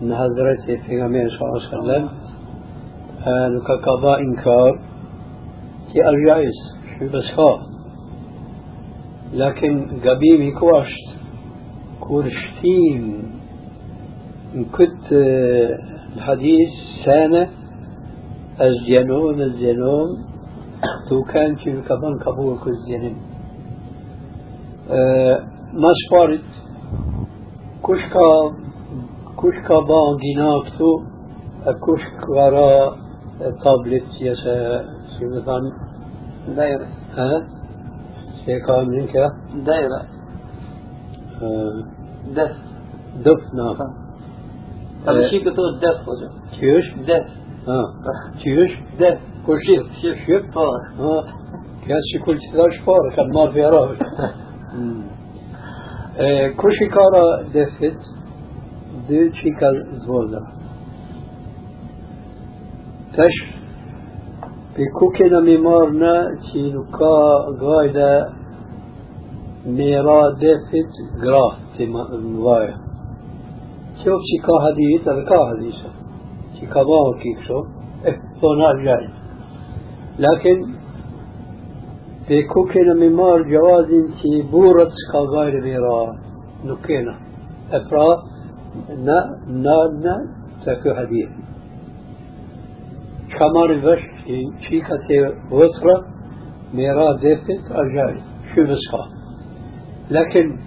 Speaker 2: من حضرت پیغمبر صلى الله عليه وسلم. نكا كبا انكار شي الجائز شو بس كا لكن قبيمي كواشت كورشتيم كنت الحديث سنة الجنون الجنون تو كان في كمان كبور كل جنين أه ما سبارت كشكا كشكا بانجيناكتو كشك ورا تابلت يسا شو مثلا
Speaker 1: دايرة
Speaker 2: ها شيء من كده
Speaker 1: دايرة
Speaker 2: آه.
Speaker 1: دف.
Speaker 2: دف نعم.
Speaker 1: طب شيء كتو دف
Speaker 2: تيوش
Speaker 1: دف.
Speaker 2: آه. تيوش
Speaker 1: دف.
Speaker 2: كل شيء.
Speaker 1: شيف طار
Speaker 2: آه. كان شي كل شيء. داش فار كان مار في راوي كل شيء كارا دفت. دو شيكا زوزا تش. بكوكنا ميمارنا تي نكا غايدا ميرا دفت غرا تي موايا شوف شيكا حديث الكا حديث شيكا باو كيكشو آه تونا جاي لكن بكوكنا ميمار جواز تي بورت كا غير ميرا نكينا افرا نا نا نا تكو حديث كمار الوش في كتي وصرة ميرا دفت أرجعي شو بسخا لكن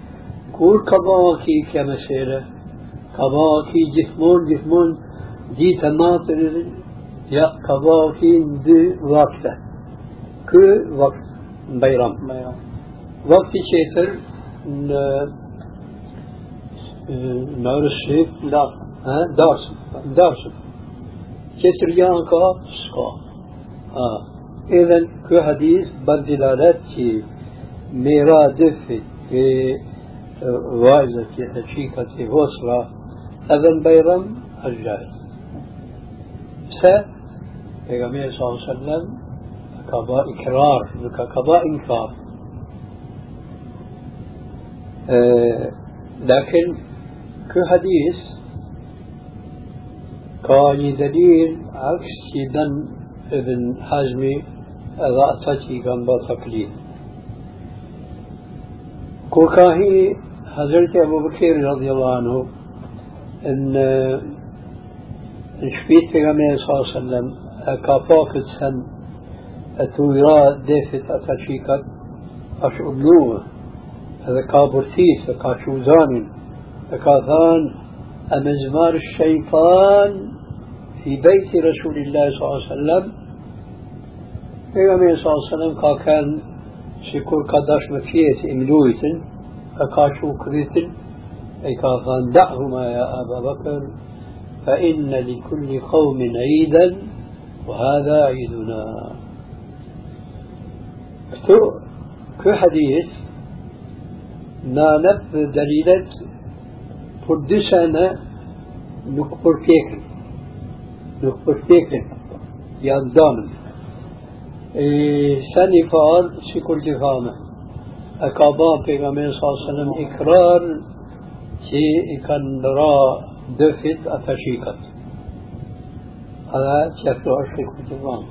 Speaker 2: كل كباكي كمسيرة كباكي جثمون جثمون دي تماطر يا كباكي دي وقت. كل وقت بيرام وقت شيتر نار الشيف
Speaker 1: دارسن
Speaker 2: ها؟ دارسن دارسن كسريان کا سكا آه إذا كو حديث بالدلالات كي ميرا دفت في واعظة حقيقة وصلة أذن بيرم الجائز س Pejgamberi sallallahu alaihi wasallam ka bë ikrar, nuk ka bë inkar. لكن كو حديث كان دليل عكس يدن ابن حزمي رأتتي جنب تقليد كوكاهي حضرت أبو بكر رضي الله عنه إن إن شفيت في صلى الله عليه وسلم كافاكت سن أتويرا ديفت أتشيكت أشعبلوه هذا كابرتيس كاشوزان كاثان أمزمار الشيطان في بيت رسول الله صلى الله عليه وسلم Pejgamberi صلى الله عليه وسلم كان sikur ka dash me fjesë i mlujtin, ka ka shu krytin, e da'huma ya Aba Bakr, fa inna li kulli qawmin idan, wa hadha iduna. Këtu, kë hadith, na nëp dalilet për dy sene nuk përpjekin. Nuk. سني فار شكر جفانة أكابا بيغامبر صلى الله عليه وسلم إكرار شيء كان را دفت أتشيكت هذا شكل شكر جفانة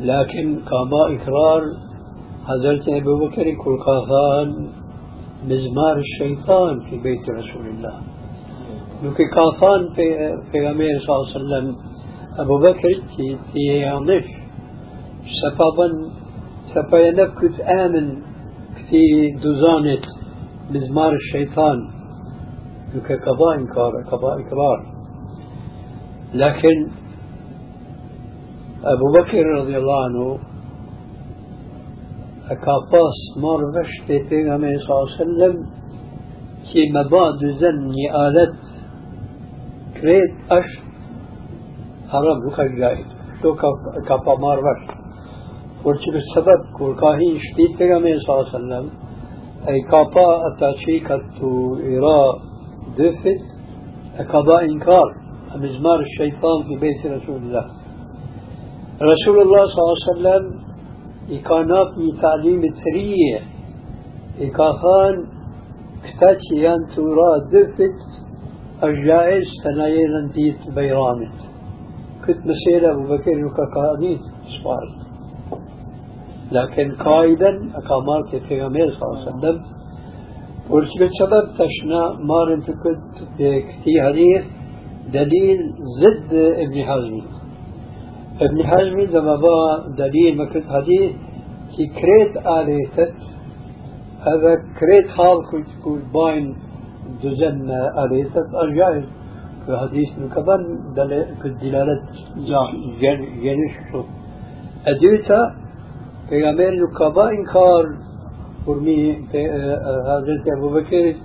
Speaker 2: لكن كما إكرار حضرت أبو بكر كل كافان مزمار الشيطان في بيت رسول الله لكن كافان في پیغمبر صلى الله عليه وسلم أبو بكر تي تي سببا سبينك كنت آمن كتي دوزانة مزمار الشيطان لك كبا إنكار كبا إكرار لكن أبو بكر رضي الله عنه أكافاس مار وشت پیغمبر صلى الله عليه وسلم كي مباد زني آلت كريت أش حرام لك جائد شو كافا مار وشت. ورچب سبب كوركاهي شديد بيغامي صلى الله عليه وسلم أي كابا أتاشي كتو إيرا دفت أكابا إنكار أمزمار الشيطان في بيت رسول الله رسول الله صلى الله عليه وسلم إكانات من تعليم ترية إكاهان كتاتي أن ترى دفت أجائز سنايلا ديت بيرانت كنت مسيرة أبو بكر وكاكاني سبارت لكن قائدا أقامات في غمير صلى الله عليه وسلم. ولكن سبب تشنا مار انت كنت كتي حديث دليل ضد ابن حزم ابن حزم لما با دليل ما كنت حديث كي كريت آليتت هذا كريت حال كنت كنت باين دزن آليتت الجائز في حديث كبن كنت دلالة جنش شو. أديتا Mi Hazreti Abu Bekrit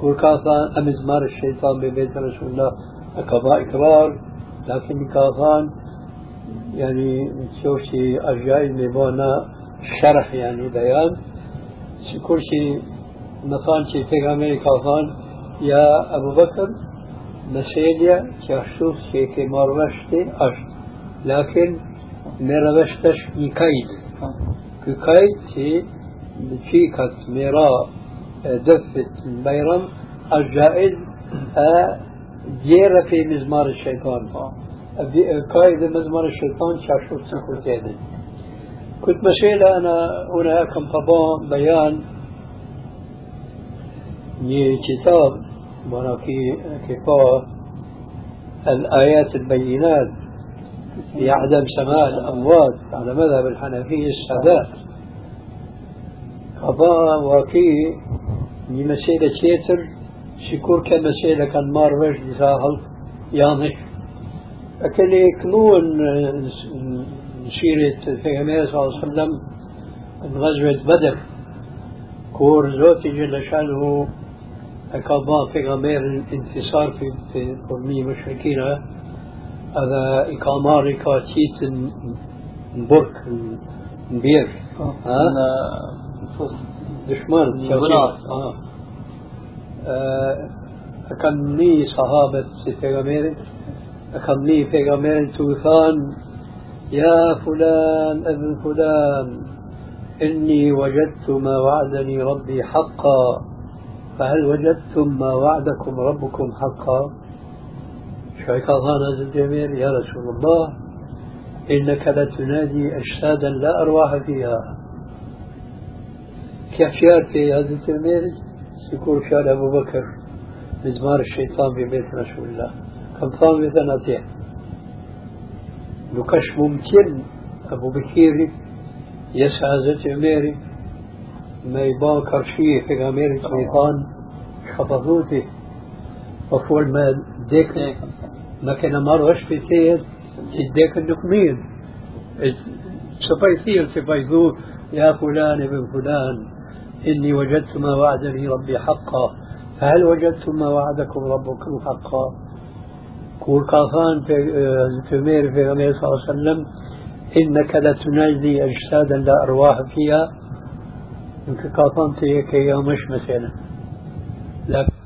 Speaker 2: kur ka thënë amizmar shejtan be bejt Rasulullah e ka bë ikrar lakin ka thënë يعني شوف شيء أرجعي مبانا شرح يعني بيان كل شيء مثلا شيء في أمريكا كافان يا أبو بكر مسيليا كشوف شيء كمارشتي أش لكن مروشتش يكيد كايتي شيكت ميراء دفت البيرم الجائز ديرة في مزمار الشيطان. قائد مزمار الشيطان شاشوت سنكوتين كنت مسيلة أنا هنا كم طبعا بيان. كتاب وأنا كفاه الآيات البينات. في عدم سماع الأموات على مذهب الحنفية السادات قضاء واقعي لمسألة تيتر شكور كمسألة كان مار وجه لساهل يانش أكل يكلون سيرة النبي صلى الله عليه وسلم من غزوة بدر. كور زوتي جل شأنه أكابا في هذا إقامار كاتيت برك نبير ها؟ دشمن آه. كان ني صحابة في پیغمبر أخذني في غمين توثان يا فلان ابن فلان إني وجدت ما وعدني ربي حقا فهل وجدتم ما وعدكم ربكم حقا؟ شيخان الجميل يا رسول الله إنك لتنادي أجسادا لا أرواح فيها كيف شعر في هذا التلميذ يقول شعر أبو بكر مزمار الشيطان في بيت رسول الله. كم قام بثناتين لكش ممكن أبو بكير يسعى زيت عميري ما يبان كرشيه في غمير الشيطان خطفوتي وفول ما ديك ما كان مروش في سيد الديك النقمين سفيسير سفيزو يا فلان ابن فلان إني وجدت ما وعدني ربي حقا فهل وجدتم ما وعدكم ربكم حقا قول قافان في تمير في صلى الله عليه وسلم إنك لتنادي أجسادا لا أرواح فيها إنك قافان تيك يا مش مثلا لكن